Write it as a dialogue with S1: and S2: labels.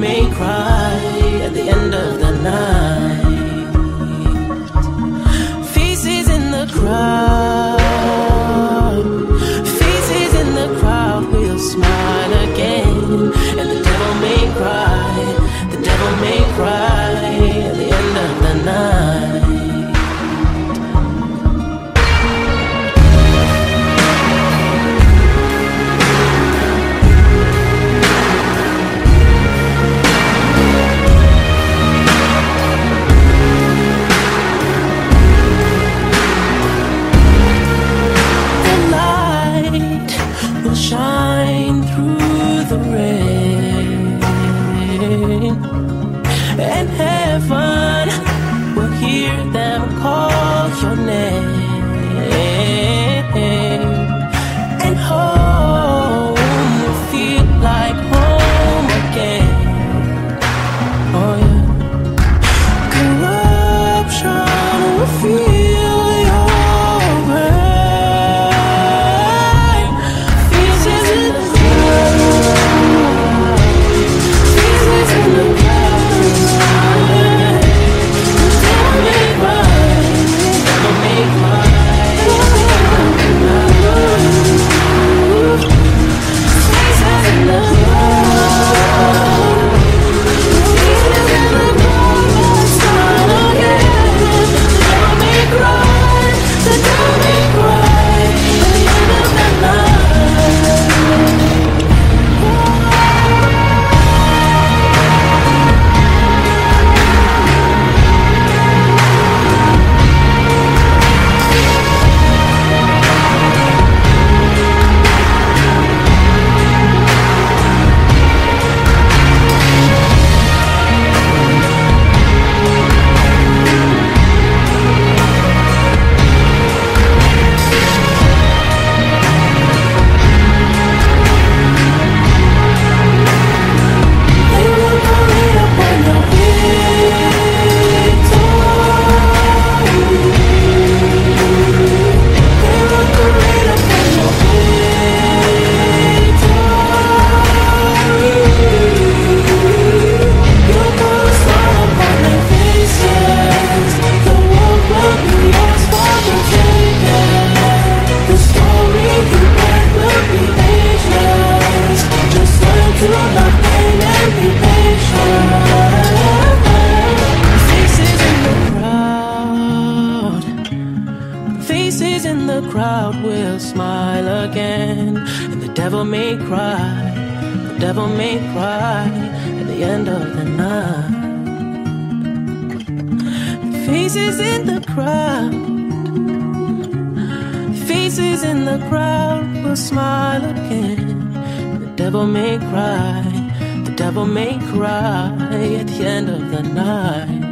S1: may cry at the end of the night. Faces in the crowd. devil may cry, the devil may cry at the end of the night. Faces in the crowd, faces in the crowd will smile again. The devil may cry, the devil may cry at the end of the night.